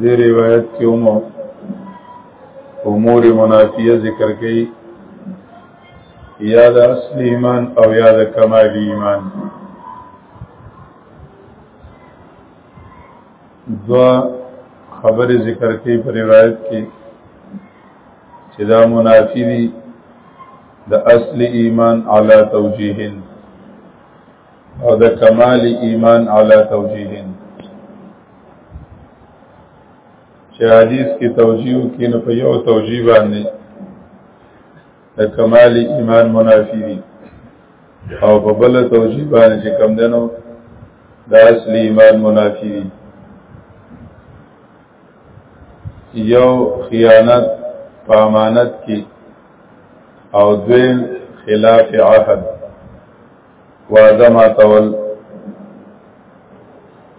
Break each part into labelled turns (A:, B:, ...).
A: دې روایت کې هم امور منافیه ذکر کړي یا د اصل ایمان او یا د کمال ایمان دوا خبره ذکر کړي په روایت کې چې دا منافی دي د اصل ایمان علا توجیهن او د کمال ایمان علی توجیهن چې حدیث کې توجیه کې نه په یو توجیه باندې د کمال ایمان منافی دي او په بل توجیه باندې چې کم دنو د اصل ایمان منافی دي یو خیانت په امانت کې او دویم خلاف عهد وعده ما تول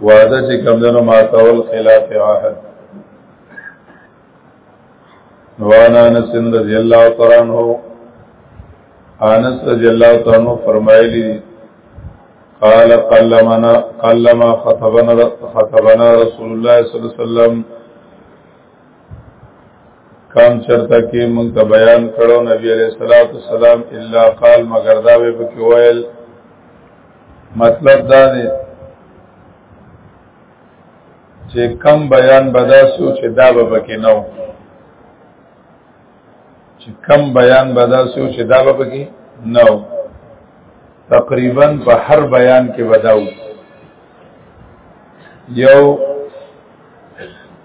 A: وعده چې کمدنو ما تول خلاف عهد وانا انس رضی الله تعالی عنہ انس رضی الله تعالی عنہ فرمایلی قال قلمنا قلما خطبنا خطبنا رسول الله صلی الله علیه وسلم کم چرته کې مونږ ته بیان کړو نبی علیہ الصلوۃ والسلام الا قال مگر دا به پکې ویل مطلب دا دی چې کم بیان بدا سو چې دا به پکې نه و چې کم بیان بدا سو چې دا به پکې نه و تقریبا په هر بیان کې بداو یو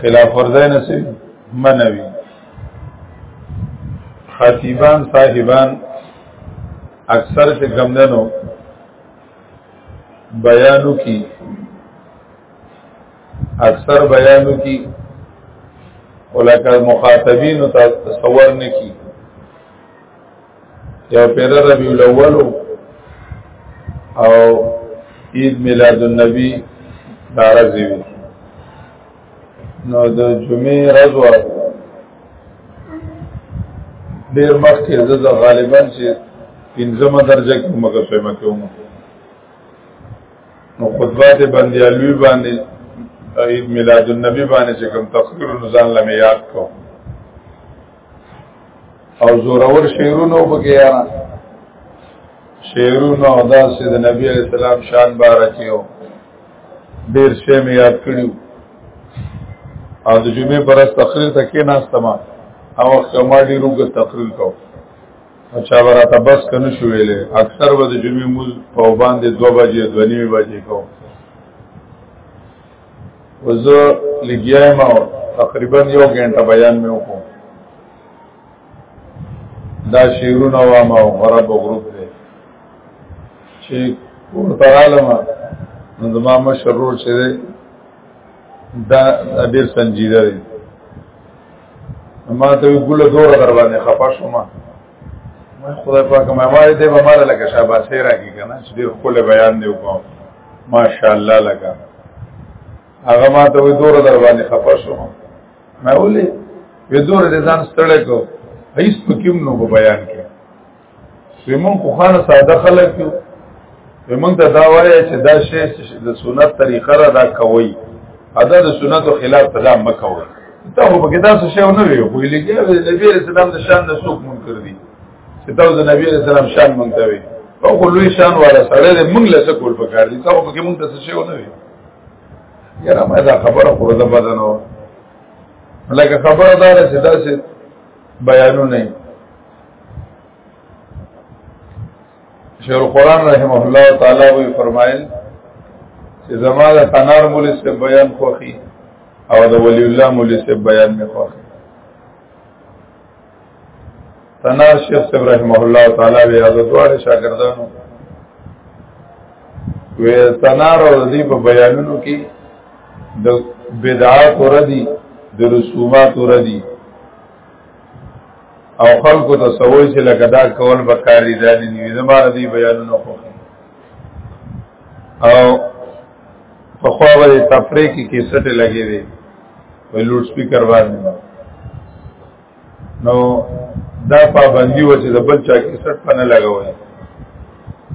A: خلاف ورځای نه سي منوي خطیبان صاحبان اکثر چې کمدنو بیانو کی اکثر بیانو کی ولکه مخاطبین تصور نه کی یو پیره ربی الاول او عید میلاد النبی دارزی وی نو د جمعې ورځ و ډیر مخکې زه غالبا چې پنځمه درجه کې مګه فهمه کوم نو خطبه ته باندې الوی باندې عید میلاد النبی باندې چې کوم تقریر نزان لمه یاد کوم او زورور شعرونو بګیا شعرونو او داسې د نبی علیہ السلام شان بارکیو ډیر شی مې یاد کړیو او د جمعې پر تقریر ته کې ناستما او وخت ما ډیرو غو تقریر کو اچھا ورته بس کنه شو ویلې اکثر به د جمعې مول په باندې 2 بجې 2 نیمه بجې کو وزه لګیای ما تقریبا یو غنټه بیان مې وکړ دا شیرونه وا ما غرب غروب دی چې ورته عالم نو زما مشرور چې دا ډیر سنجیده دی ما ته ګوله دور در باندې خپه شوم ما خدای پاک ما ما دې به مال لکه شاباسه راکی کنه چې ډیر خپل بیان دی وکم ماشاءالله لگا هغه ما ته وې دور در باندې خپه شو ما ولې وې دور دې ځان ستړی کو هیڅ پکیم نو په بیان کې ومن خو خان ساده خلک یو ومن ته دا وایي چې دا شی د سنت طریقه را دا کوي ادا د سنتو خلاف تدا مکوي ته په کې دا څه شی نه وي خو لګي د نبی رسول الله د شان د سوق مونږ کړی چې دا د نبی رسول الله شان مونږ ته وي او خو لوی شان والا سره دې مونږ له څه کول پکار دي تاسو پکې مونږ ته څه شي ونه وي یاره ما دا خبره خو ده بدنو لکه خبره دار چې دا څه بیانو نه شیخ القران رحمه الله تعالی وی فرمایل چې زماده تنار مولس په بیان خوخي او د ولی الله مولس په بیان می خوخي تنا شیخ صاحب رحمه الله تعالی بیا د دوه شاګردانو و تنا رو دی په بیانونو کې د بدعات ور دي د رسومات ور دي او خلکو ته سوي چې لکه دا کول به کاری دالي نیو زماره دی بیانونو خو او په خو باندې تفریح کې کیسټه لګې دي په لوډ سپیکر باندې نو دا پابندي و چې د بل چا کیسټ په نه لګوي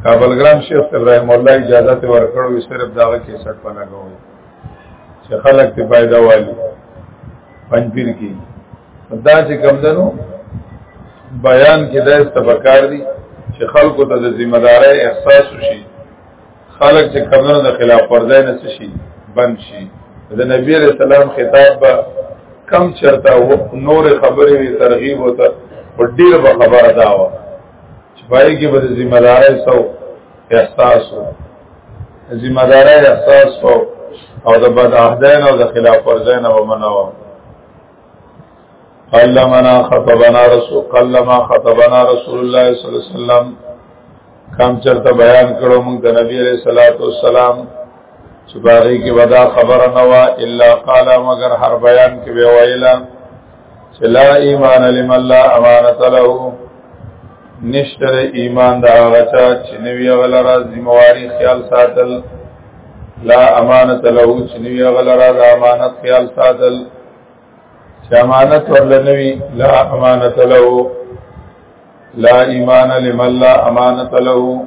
A: کابل ګرام شیخ ابراهیم الله اجازه ته ورکړو صرف داغه کیسټ په نه لګوي چې خلک ته پیدا والی پنځپیر کې دا چې کم دنو بیان کې دا استبکار دي چې خلکو ته د ذمہ دارۍ احساس وشي خلق چې کمنو د خلاف ورځای نه شي بند شي د نبی علیہ السلام خطاب به کم چرتا و نور خبرې وی ترغیب وته په ډیر به خبره دا و چې پای کې به ذمہ داري سو احساس و ذمہ داري احساس و او د بد عهدین او د خلاف ورزین او منو قلمنا خطبنا رسول قلما خطبنا رسول الله صلی الله علیه وسلم کم چرته بیان کړو مونږ د نبی علیہ الصلوۃ والسلام چې باغی کې ودا خبر نه وا الا قال مگر هر بیان کې وی ویلا چې لا ایمان لمن لا امانت له نشتر ایمان دا غچا چې نوی غلرا ذمہواری خیال ساتل لا امانت له چې نوی غلرا د امانت خیال ساتل چې امانت ورلنوي لا امانت له لا ایمان لمن لا امانت له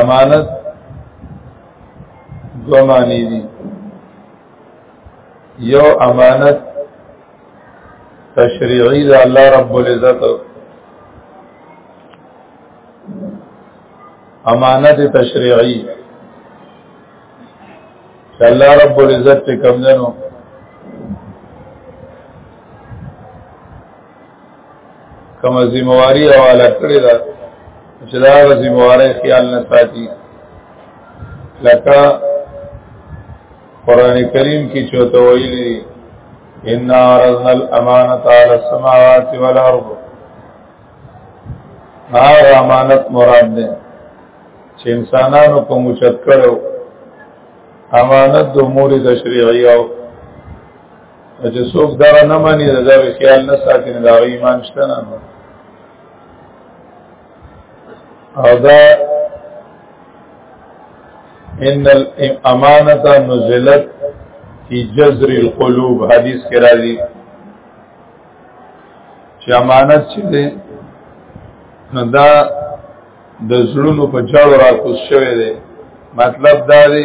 A: امانت دو معنی دي یو امانت تشریعی دا الله رب العزت امانت تشریعی چې الله رب العزت ته کوم دنو کوم ذمہواری حواله کړی دا چې دا ذمہواری خیال نه ساتي لکه قران کریم کې چوته ویلي ان عرضنا الامانه على السماوات والارض هغه امانت مراد ده چې انسانانو په موچت کړو امانت د امور تشریعي او چې څوک دا نه مانی دا به خیال نه ساتي دا ایمان شته نه او دا ان الامانه نزلت فی جذر القلوب حدیث کې راځي چې امانت چې دی نو دا د زړونو په جړو را کوز شوی دی مطلب دا دی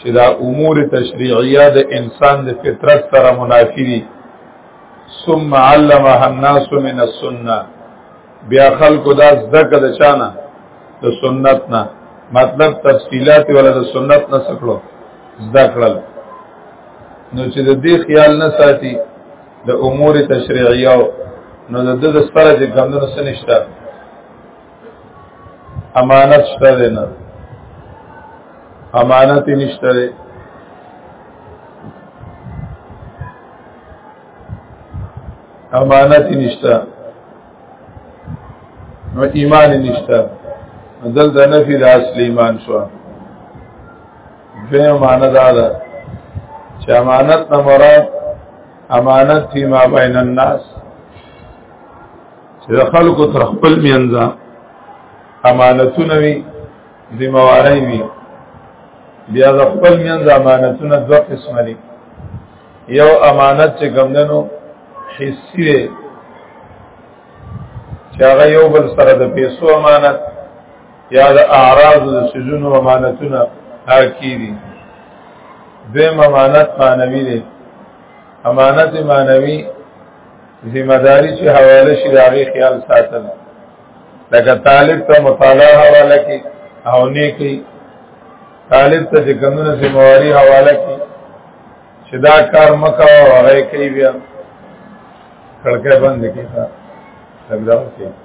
A: چې دا امور تشریعیه د انسان د فطرت سره منافی دي ثم علمها الناس من السنه بیا خلکو دا زده کړه چانه د سنت نه مطلب تفصيلات ولا د سنت نه سکړو زده کړل نو چې د دې خیال نه ساتي د امور تشریعیه نو د د سره چې ګمندونو سنشتہ امانت شته دی نه امانت نشته دی امانت نشته نو ایمان نشته دلته نفي د اصل ایمان شو دوی معنی دا ده چې امانت نه مراد امانت فی ما بین الناس چې خلکو تر خپل مینځه امانتونه وي ذمہ واري وي بیا د خپل مینځ امانتونه دوه قسمه دي یو امانت چې ګمندنو حسی دی چې هغه یو بل سره د پیسو امانت یا د اعراض د سيزونو امانتونه حاکی دي دویم امانت معنوي دی امانت معنوي ذمہ داری چې حواله شي راغي خیال ساتل لکه طالب ته مطالعه حواله کی او نه کی طالب ته چې کمونه ذمہواری حواله کی چې دا کار مکه او هغه کوي بیا کړکې بند کیږي دا څنګه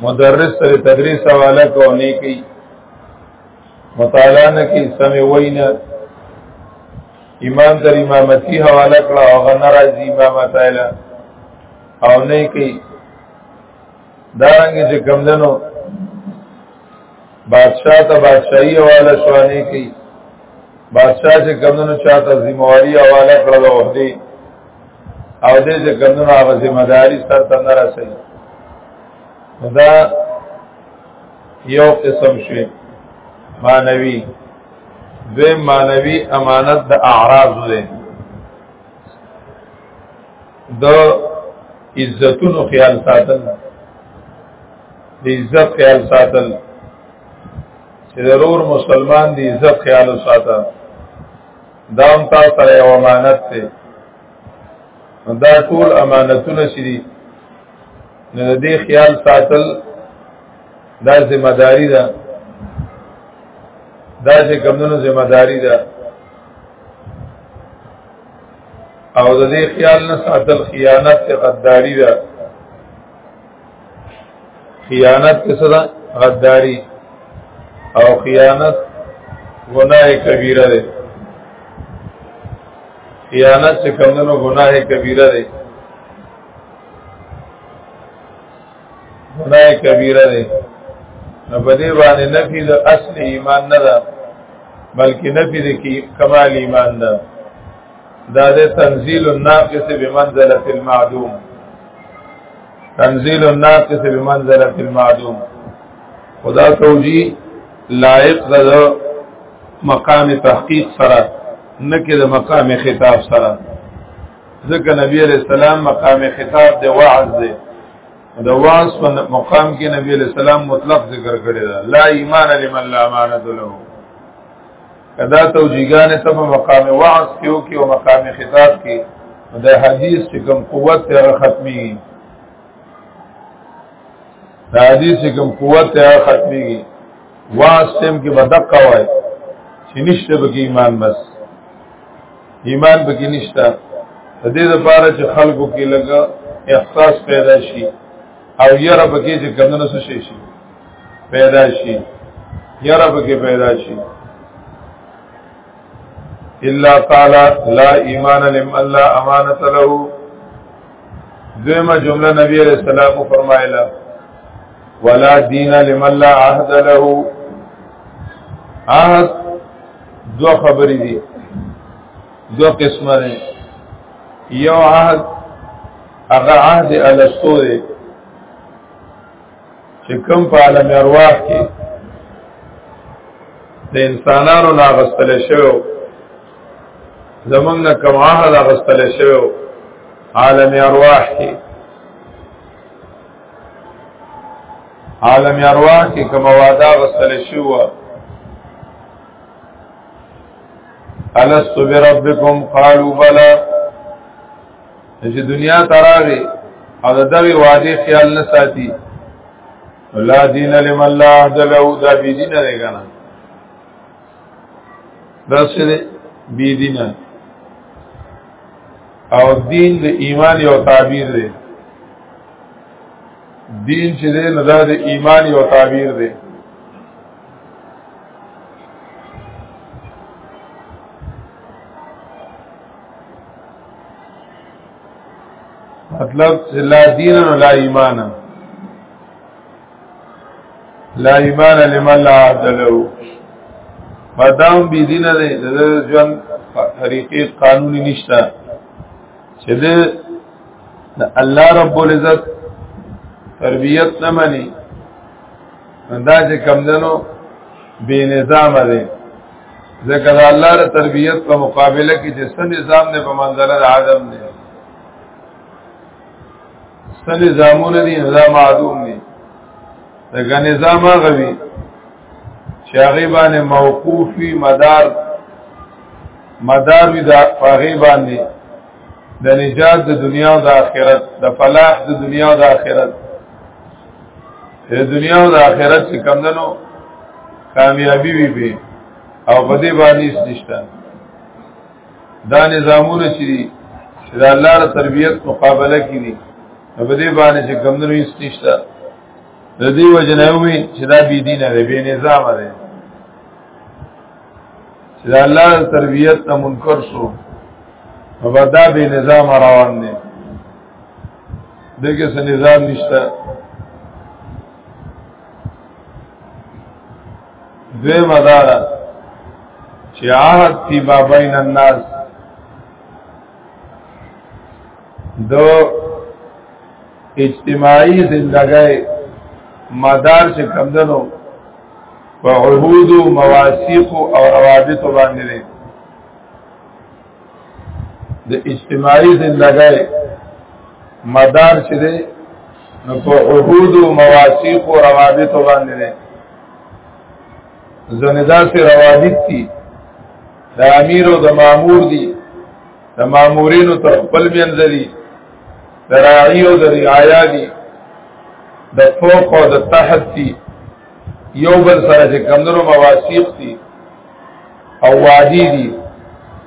A: مدرس سره تدریس حواله کو نه کی مطالعه نه کی سم وینا امام تر امامتی حواله کړه او غنه راځي امام تعالی او نه کی دارنګ چې کمندنو بادشاہ ته بادشاہي حواله شو نه کی بادشاہ چې کمندنو چاته ذمہ واری حواله کړه او دی او دې چې ګندنو هغه ذمہ داری سر ته نه رسي دا یو قسم شي مانوي دوی مانوي امانت د اعراض دی د عزتونو خیال ساتل د عزت خیال ساتل چې ضرور مسلمان دی عزت خیال ساته دا هم تاسو سره یو امانت دی دا ټول امانتونه چې دي نو د دې خیال ساتل دا ذمہ داری ده دا چې کمونو ذمہ داری ده او د دې خیال نه ساتل خیانت ته غداری ده خیانت څه ده غداری او خیانت ګناه کبیره ده خیانت څه کومنو ګناه کبیره ده ګناه کبیره ده نو په دې باندې نفي د اصل ایمان نه ده بلکې نفي د کمال ایمان ده دا د تنزيل الناقص بمنزله المعدوم تنزیل الناقص بمنزله المعدوم خدا توجی لائق د مقام تحقیق سره نه کې د مقام خطاب سره ځکه نبی علیہ السلام مقام خطاب د وعظ دی د وعظ په مقام کې نبی علیہ السلام مطلق ذکر کړی دا لا ایمان لمن لا امانت له کدا توجیهګان ته په مقام وعظ کې او کې او مقام خطاب کې د حدیث چې کوم قوت ته ختمي د حدیث چې کوم قوت ته ختمي وعظ تم کې بدقه وای چې نشته به ایمان بس ایمان به کې نشته د دې لپاره چې خلکو کې لګا احساس پیدا شي او یره به کې چې کمنو څه شي پیدا شي یاره پکې پیدا شي الا تعالی لا ایمان لم الله امانت له دیمه جمله نبی علیہ السلام فرمایلا ولا دین لم الله عهد له عهد دو خبرې دي دو قسمه دي یو عهد هغه عهد الستوره چې کوم په عالم ارواح کې د انسانانو نه غستل شوی زمونږ نه کوم عهد غستل شوی عالم ارواح کې عالم ارواح کې کوم وعده غستل شوی الست بربکم قالوا بلى چې دنیا تراغه او د دغه وادي خیال نه ساتي لا دین لمن لا عهد له دا بی دین نه غنا دا څه دی بی دین او دین د ایمان یو تعبیر دی دین چې دی نه دا د ایمان یو تعبیر دی مطلب لا دین و لا ایمان لا ایمان لمن لا عهد له مدام بی دین دی د ژوند طریقې قانوني نشته چې د الله رب العزت تربیت نه مني دا چې کمدنو بے نظام دی ځکه دا الله د تربيت په مقابله کې چې سن نظام نه په منځله د عدم دی سن نظامونه دي نظام عدم دي دا نظام غوي چې هغه باندې موقوفي مدار مدار وي دا هغه باندې د نجات د دنیا او د آخرت د فلاح د دنیا او د آخرت د دنیا او د آخرت چې کمندنو کامیابی وی به او په دې باندې نشته دا نظامونه چې دي چې د الله له تربيت مقابله کوي په دې باندې چې کمندونو یې نشته د دې وجنوي چې دا بی دین دی بی نظام دی چې د الله له تربيت نه منکر شو او دا بی نظام روان دی دغه څه نظام نشته دوی مدارا چې عهد تی با بین الناس دو اجتماعی زندگی مدار چې کمدنو په عهود او مواثیق او روابط باندې د اجتماعي زندګۍ مدار چې دی نو په عهود او مواثیق او روابط باندې دی ځنې داسې روابط دي د امیر او د مامور دي د مامورینو تر خپل منځ دي د راعي او د رعایا دي د فوق او د تحت دي یو بل سره چې کمدرو مواثیق دي او وادي دي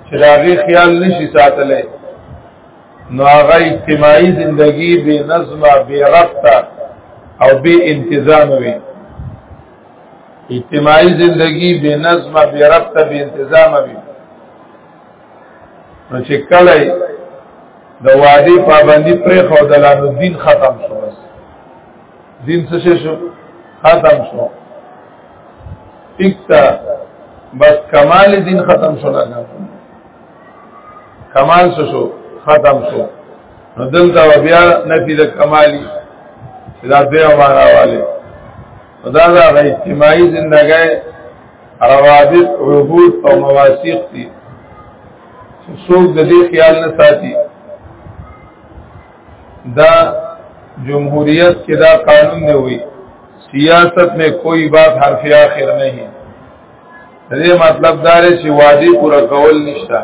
A: چې دا غي خیال نشي ساتلای نو هغه اجتماعي زندگی بے نظمه بے ربطه او بے انتظام وي اجتماعي زندگی بے نظمه بے ربطه بے انتظام وي نو چې کله د وادي پابندي پرې خو د لانو دین ختم شو دین څه شو ختم شو اکتا بس کمال دین ختم شو نه کمال څه شو ختم شو نو دلته بیا نفی د کمالی دا بیا معنا والے دا دا اجتماعي زندګۍ روابط عبود او مواثیق دي څوک د دې خیال نه ساتي دا جمهوریت کې دا قانون نه وي سیاست میں کوئی بات حرف آخر نہیں دې مطلب دا لري چې وادي پورا کول نشتا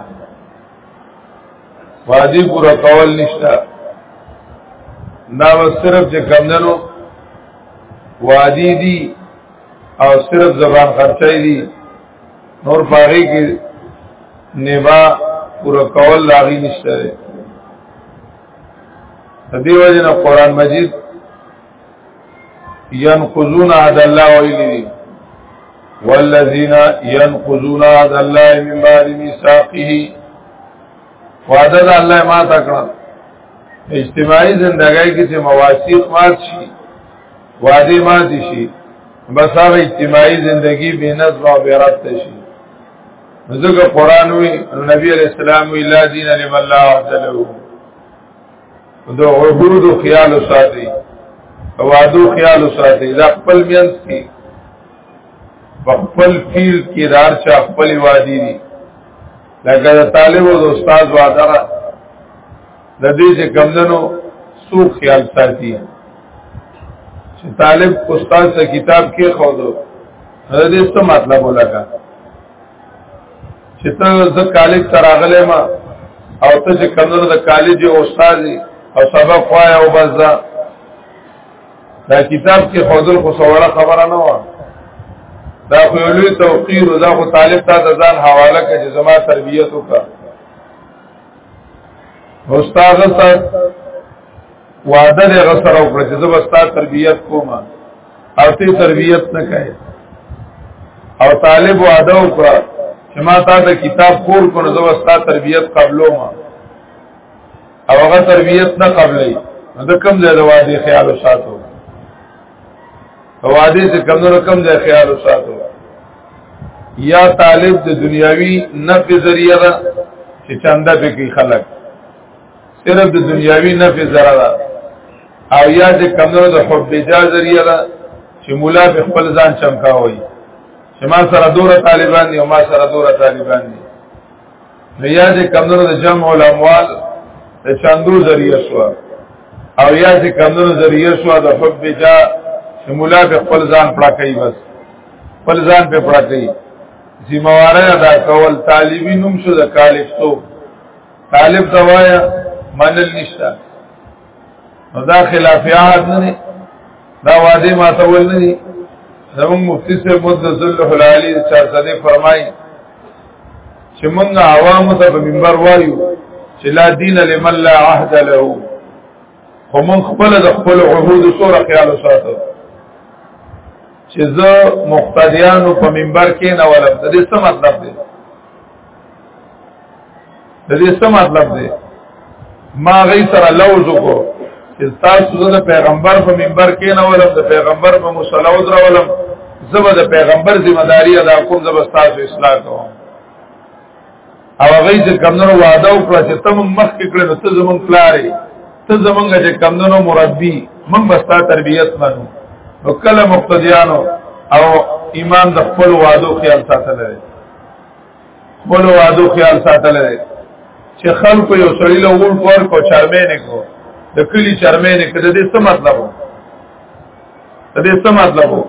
A: وادي پورا کول نشتا دا صرف چې کمندنو وادي دي او صرف زبان خرچای دي نور پاره کې نبا پورا کول لاغي نشته دی دې وجه نه قران مجید ينقضون عهد الله ویلي والذین ينقضون عهد الله من بعد ميثاقه وعده د الله ما تکړه اجتماعي زندګۍ کې چې مواثیق مات شي وعده مات شي بس هغه اجتماعي زندگی به نظم او به رات شي ځکه قران وی نبی علیہ السلام وی لا دین لمن لا عدله دو عبود و خیال و ساتی وعدو خیال و ساتی دا خپل مینس کی خپل فیل کی دار چا خپل وادی دی لکه دا طالب و دا استاز وعدره د دې چې کمندنو سو خیال ساتي چې طالب استاد ته کتاب کې خو دو دا دې څه مطلب ولګا چې ته ز کالج تراغله ما او ته چې کمندنو د کالج استاد او سبق وای او بس دا دا کتاب کې خو دل خو سوړه خبره نه و دا خو یو لوی توقیر دا خو طالب ته ځان حواله کړي چې زما تربیت وکړه استاد صاحب وعده دې غسر او کړ چې زه بستا تربيت کوم او ته تربيت نه کوي او طالب وعده وکړه چې ما تا ته کتاب خور کو نو زه بستا تربيت قبلو ما او هغه تربيت نه قبلې نو د کوم ځای د وعده خیال وساتو او حدیث کم نه کم د خیال ساتو یا طالب د دنیاوی نفع ذریعہ ده چې چنده به کوي خلک صرف د دنیاوی نفع ذریعہ ده او یا د کم نه د حب جا ذریعہ ده چې مولا به خپل ځان چمکاوي چې ما سره دوره طالبان دي او ما سره دوره طالبان دي نو یا دې کمونو د جمع الاموال د چاندو ذریعہ شو او یا دې کمونو ذریعہ شو د حب جا چې مولا په خپل ځان پړه کوي بس خپل ځان په پړه کوي ذمہواره ادا کول طالبین هم شو د کالف تو طالب دوایا منل نشتا نو دا خلاف عهد نه دا وعده ما تول نه زمون مفتی سے مد ذل حلالی چار صدی فرمائی چې موږ عوامو ته په منبر وایو چې لا دین لمن لا عهد له خو موږ خپل د خپل عهود سره خیال ساتو چې زه مقتدیانو په منبر کې نه ولم د دې څه مطلب دی د دې څه مطلب دی ما غي سره لوز کو چې تاسو د پیغمبر په منبر کې نه ولم د پیغمبر په مصلی او درولم زبر د پیغمبر ذمہ داری ادا کوم زبر تاسو اصلاح کوم او هغه چې کمنو وعده وکړه چې تم مخ کې کړو ته زمون کلاري ته زمونږ چې کمنو مربي من بستا تربيت منو نو کله مقتدیانو او ایمان د خپل وعده خیال ساتل لري خپل وادو خیال ساتل دی چې خلکو یو سړی له وول کور کو چرمه نه کو د کلی چرمه نه کړه دې څه مطلب وو دې څه مطلب وو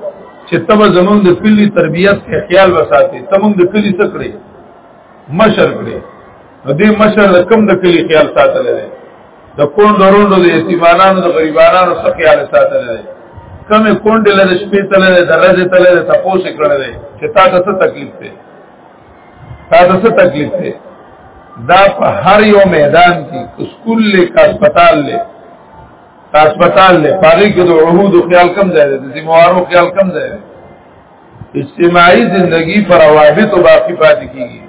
A: چې تب زمون د کلی تربیت کې خیال وساتي تمون د کلی څه کړی مشر کړی نو دې مشر د کم د کلی خیال ساتل دی د کون دروندو د یتیمانانو د غریبانو څخه خیال ساتل دی کمه کونډه له شپې تل د درجه تل د تپوس کړل چې تا ته څه تکلیف دی دا د څه تکلیف دی دا په هر یو میدان کې سکول له هسپتال له هسپتال له پاره کې د عهود خیال کم ځای دی د ذمہوارو خیال کم ځای دی اجتماعي زندگی پر روابط او باقی پاتې کیږي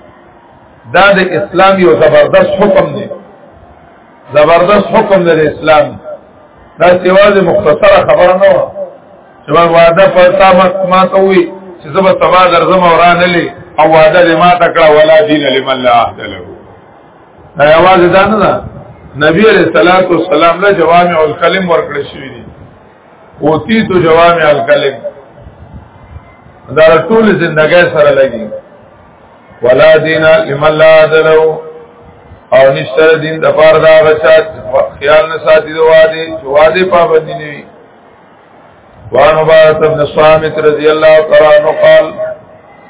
A: دا د اسلام یو زبردست حکم دی زبردست حکم د اسلام دا سیواز مختصره خبره نه و چې ما وعده پر تا ما ته وی چې زما سبا درځم او رانه لې او وعده دې ما تکړه ولا دین لمن لا عهد له دا یواز دا نه ده نبی علیہ الصلوۃ والسلام له جوامع الکلم ورکړ شوی دی اوتی تو جوامع الکلم دا ټول زندګۍ سره لګي ولا دین لمن لا ذلو او نشتر دین د پاره دا غچا خیال نه ساتي د وادي چې وادي پابندي نه وي وان عبارت ابن صامت رضی الله تعالی عنہ قال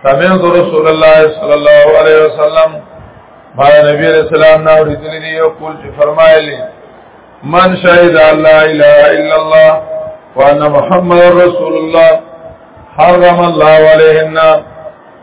A: سمعت رسول الله صلی الله علیه وسلم ما نبی علیہ السلام نو رسول دی او قول چې فرمایلی من شهد الله الا الا الله وان محمد رسول الله حرم الله عليه النار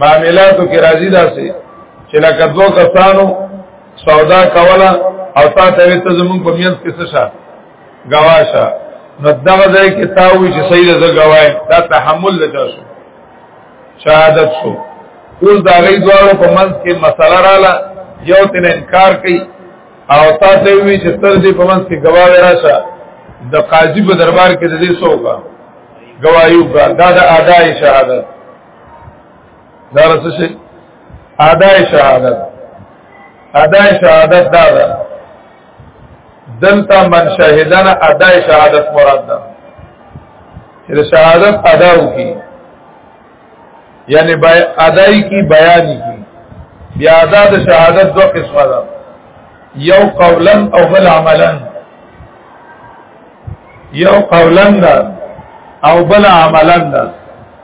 A: معاملاتو کې راځي داسې چې لکه دوه کسانو سودا کوله او تا ته وي ته زمونږ په میانس کې څه شه ګواه شه نو دغه ځای کې تا وي چې صحیح ده زه ګواه دا تحمل ده چا شو شهادت شو اوس د هغې دواړو په منځ کې مسله راله یو تن انکار کوي او تا ته وي چې تر دې په منځ کې ګواه راشه د قاضي په دربار کې د دې څوګه گواہی وکړه دا د اداي شهادت دا څه شي ادا شهادت ادا شهادت دا ده دلته من شهیدنا ادا شهادت مراد ده چې شهادت ادا وکي یعنی ادای کی بیانی کی بیا ادا د شهادت دوه قسمه ده یو قولا او بل عملا یو قولا ده او بل عملا ده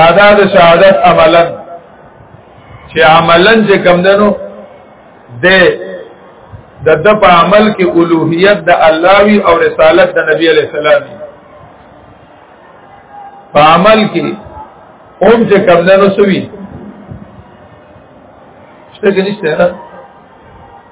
A: ادا د شهادت عملا چې عملا چې کم دنو د د د په عمل کې اولوہیت د الله وی او رسالت د نبی علی السلام په عمل کې اوم چې کم دنو سوي شته کې نشته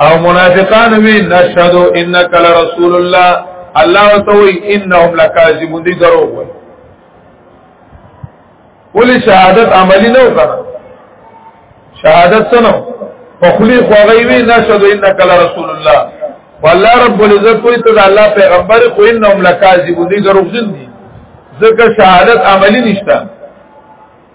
A: او منافقان وی نشهدو انک لرسول الله الله وتوی انهم لکاذبون دی درو وی ولی شهادت عملی نه وکړه شهادت سنو فخلی خوغی وی نشهدو انک لرسول الله والله رب العزت کوئی ته الله پیغمبر خو انهم لکاذبون دی دروغجن دي ځکه شهادت عملی نشته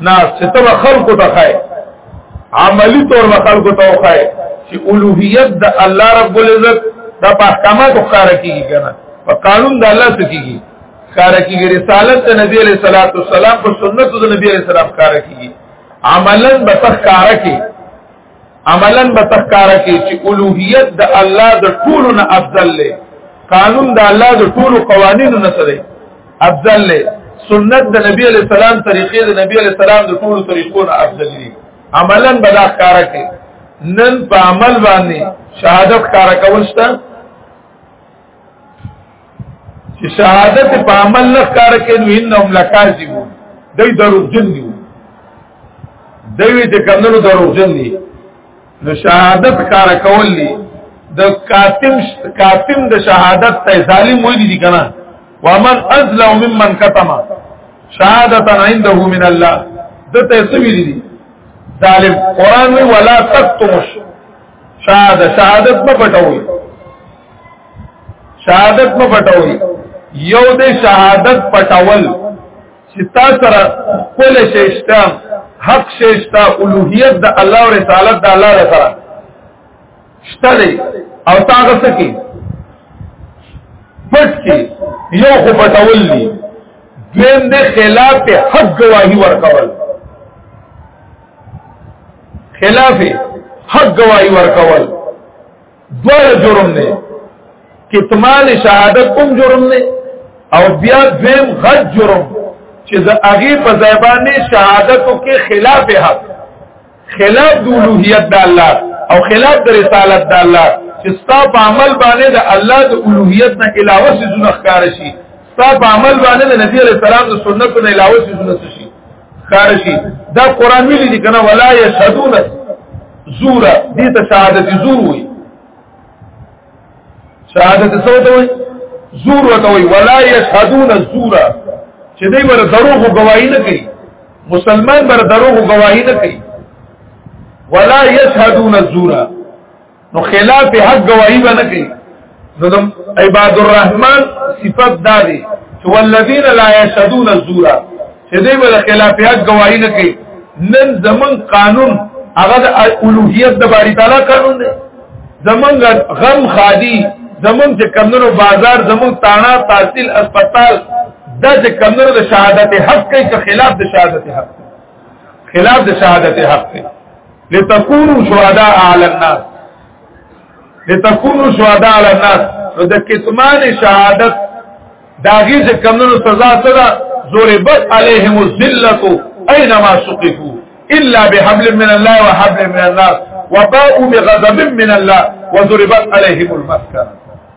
A: نه ستو خلق ته خای عملی طور به خلق ته خای چې اولوہیت د الله رب العزت د احکامات ښکار کیږي کنه په قانون د الله څخه کیږي ښکار کیږي رسالت د نبی علیہ الصلوۃ والسلام په سنت د نبی علیہ السلام ښکار کیږي عملا به ښکار کیږي عملا به تخکارا کې چې اولوهیت د الله د ټولو نه افضل دی قانون د الله د ټولو قوانینو نه سره افضل دی سنت د نبی علی السلام طریقې د نبی علی السلام د ټولو طریقو نه افضل دی عملا به تخکارا کې نن په عمل باندې شهادت کارا کول شته چې شهادت په عمل نه کار کوي نو انهم لکاذبون دای دروغجن دي دوی چې کمنو دروغجن دي نو شهادت کار کول دي د کاتم کاتم د شهادت ته ظالم وې دي کنه ومن ازلم ممن کتم شهادت عنده من الله دته سوي دي ظالم قران وی ولا تکتمش شهادت شهادت په پټوي شهادت مو پټوي یو د شهادت پټول چې تا سره خپل شیشته حق شیشته اولوہیت د الله او رسالت د الله سره شته دی او تاغه سکی پټ کی یو خو پټول دی دویم د خلاف حق گواہی ورکول خلاف حق گواہی ورکول دواړه جرم دی کتمان شهادت هم جرم دی او بیا دویم غد جرم چې د هغه په ځای باندې شهادتو کې خلاف حق خلاف د اولوہیت د الله او خلاف د رسالت د الله چې ستا په عمل باندې د الله د اولوہیت نه علاوه څه ځنه ښکار شي ستا په عمل باندې د نبی علیہ السلام د سنتو نه علاوه څه ځنه شي کارشي دا قران ویلي دي کنه ولا يشهدون زور دي ته شهادت زور وي شهادت څه ته وي زور وته وي ولا يشهدون زور چې دوی بر دروغ گواہی نه کوي مسلمان بر دروغ گواہی نه کوي ولا يشهدون زور نو خلاف حق گواہی به نه کوي نو د عباد الرحمن صفت دا دی چې والذین لا یشهدون الزور چې دوی به خلاف حق گواہی نه کوي نن زمون قانون هغه د اولوہیت د باری تعالی قانون دی زمون غم خادي زمون چې کمنو بازار زمون تانا تحصیل اسپیټال دا چې کمنو د شهادت حق کوي که خلاف د شهادت حق خلاف د شهادت حق کوي لتكونوا شهداء على الناس لتكونوا شهداء على الناس د کتمان شهادت داږي چې کمونو سزا سزا زور بس عليهم الذله اينما سقفوا الا بحبل من الله وحبل من الناس وباءوا بغضب من الله وضربت عليهم المسكنه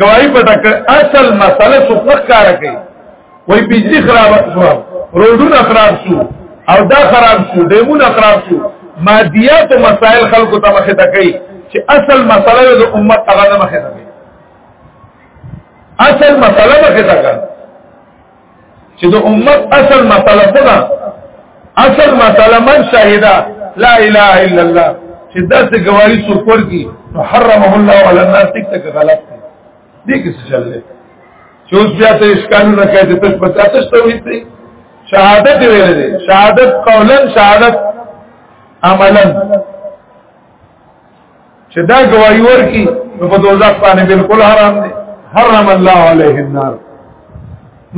A: گواہی پټه کړ اصل مسله څو ښکار کوي وای بجلی خراب شو روډونه خراب شو او دا خراب شو دیمونه خراب شو مادیات او مسائل خلکو ته مخه ته کوي چې اصل مسله د امت هغه مخه ته کوي اصل مسله مخه ته کوي چې د امت اصل مسله څه ده اصل مسله من شهدا لا اله الا الله چې داسې گواہی څوک ورکړي نو حرمه الله على الناس تک تک غلط دی دې کې څه چل دی چې اوس بیا ته اسکانونه کوي چې تاسو پتا تاسو ته وایي شهادت ویل دي شهادت قولا شهادت عملا چې دا گواہی ورکی نو په دوزخ باندې بالکل حرام دی حرم الله علیه النار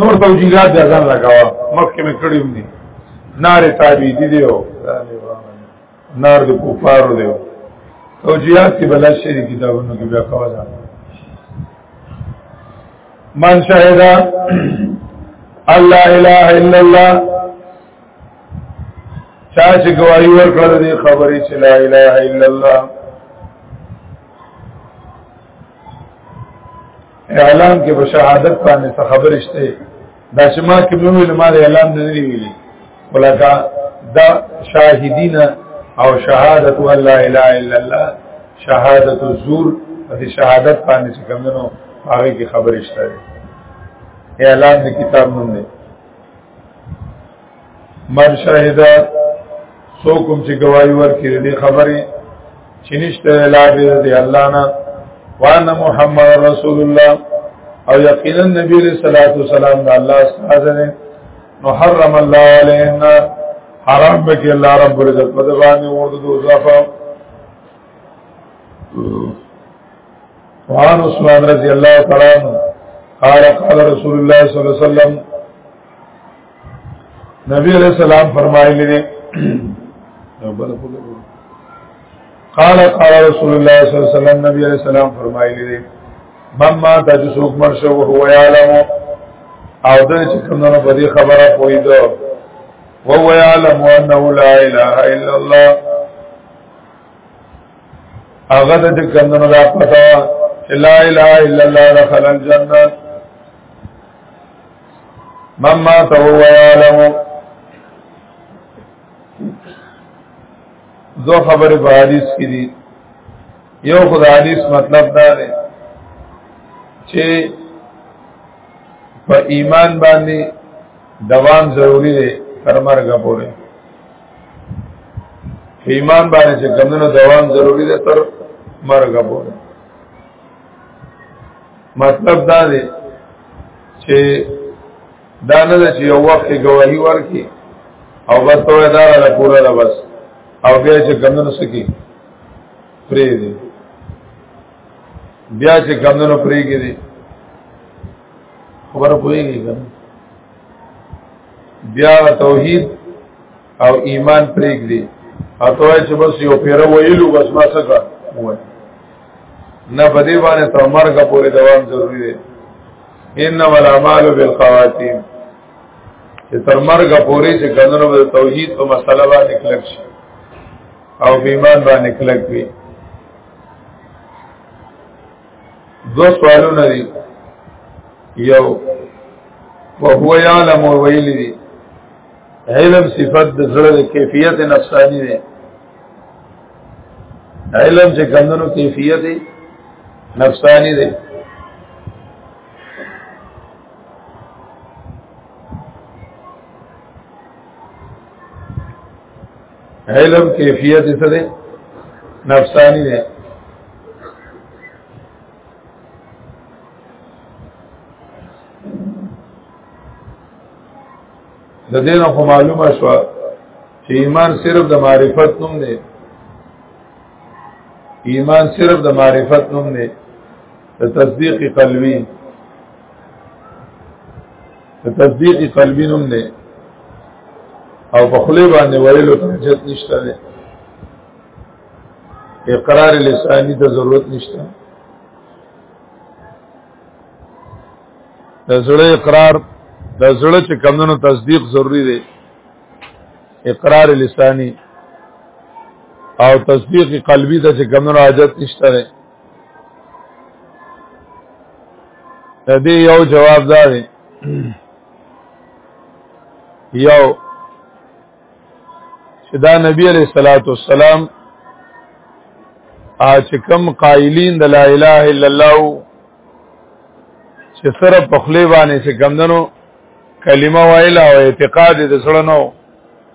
A: نور توجیهات د ځان لگاوا مخکې مې کړی ومني نار تابع دي دیو نار د کفارو دیو توجیهات کې بل شي کتابونو کې بیا کوا ځان من شهدا الله اله الا الله چا چې گواہی ورکړه دې خبرې چې لا اله الا الله اعلان کې په شهادت باندې څه خبرې شته دا چې ما کې نو ویل ما اعلان نه دی ویلي ولکه دا شاهدین او شهادت ولا اله الا الله شهادت الزور دې شهادت باندې چې کومنو هغه کې خبرې شته اعلان د کتاب نوم دی من شاهده سو کوم چې گواہی ورکړي دې خبرې چې نشته علاج دې الله نه وانا محمد رسول الله او یقینا نبی علیہ الصلوۃ والسلام د الله استاد نه نو حرم الله علینا حرام به کې الله رب العزت په دې باندې ورته دوزافه وعن عثمان رضی اللہ تعالی عنہ قال قال رسول الله صلی الله علیه وسلم نبی علیہ السلام فرمایلی دي قال قال رسول الله صلی الله علیه وسلم نبی علیہ السلام فرمایلی دي مما تجسوک مرشو هو یعلم او د چې کومه په دې خبره پوي دو وهو يعلم انه لا اله الا الله هغه د کندنو دا پتا لا اله الا الله دخل الجنه من مات هو يعلم دو خبرې په حدیث کې دي یو خدای حدیث مطلب دا دی چې په ایمان باندې دوام ضروری دی تر مرګ پورې ایمان باندې چې کمونو دوام ضروری ده تر مرګ پورې مطلب دا دی چې دا نه چې یو وخت گواہی ورکي او بس ته دا را پورا ده بس او بیا چې کمونو سکی پرې دی بیا چې کمونو پرې کې دی خبره پوهیږي کنه بیا توحید او ایمان پریګ دی اته وای چې بس یو پیر ویلو بس ما څنګه وای نه په دې باندې تر مرګ پورې دوام ضروری دی ان ولا مال بالخواتیم چې تر مرګ پورې چې ګندنو به توحید په مسله باندې کلک شي او ایمان باندې کلک وي دو سوالونه دي یو وهو يعلم ویل دي علم صفت د زړه د کیفیت نفسانی دی علم چې کمونو کیفیت نفسانی دی علم کیفیت څه دی نفسانی دی د دې نه خو معلومه شو چې ایمان صرف د معرفت نوم دی ایمان صرف د معرفت نوم دی د تصدیق قلبی تصدیق قلبی نوم دی او په خلی باندې ویلو ته حاجت نشته دی اقرار لسانی ته ضرورت نشته د زړه اقرار د زړه چې کمونو تصدیق ضروری دی اقرار لسانی او تصدیق قلبی ته چې کمونو حاجت نشته دی دې یو جواب دا دی یو چې دا نبی علیہ الصلوۃ والسلام ا چې کم قائلین د لا اله الا الله چې سره په خلی باندې چې کمندنو کلمه وایله او اعتقاد د سره نو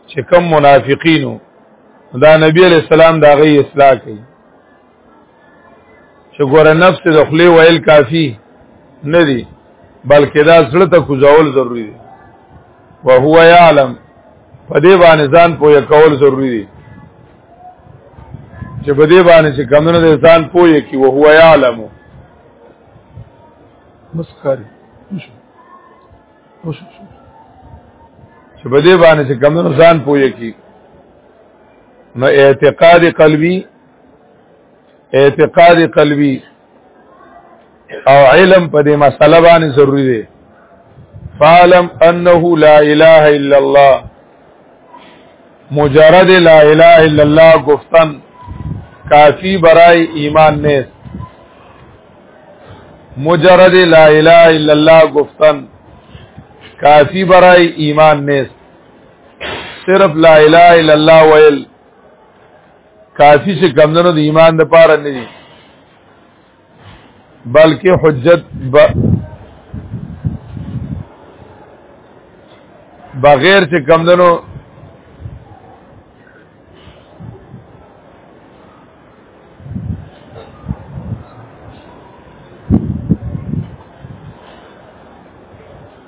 A: چې کم منافقینو دا نبی علیہ السلام دا غي اصلاح کوي چې ګوره نفس د خلی ویل کافی نه دی بلکې دا زړه ته کوزول ضروری دی وهو يعلم په دې باندې ځان پوهه کول ضروری دی چې په دې باندې چې کمونه د ځان پوهه کی او هو يعلم مسخري چې په دې باندې چې کمونه ځان پوهه کی نو اعتقاد قلبي اعتقاد قلبي او علم په دې مسله باندې ضروری دی فعلم انه لا اله الا الله مجرد لا اله الا الله گفتن کافی برای ایمان نیست مجرد لا اله الا الله گفتن کافی برای ایمان نیست صرف لا اله الا الله ویل کافی چې کمندونو د ایمان د پاره نه دي بلکې حجت ب... بغیر چې کمندونو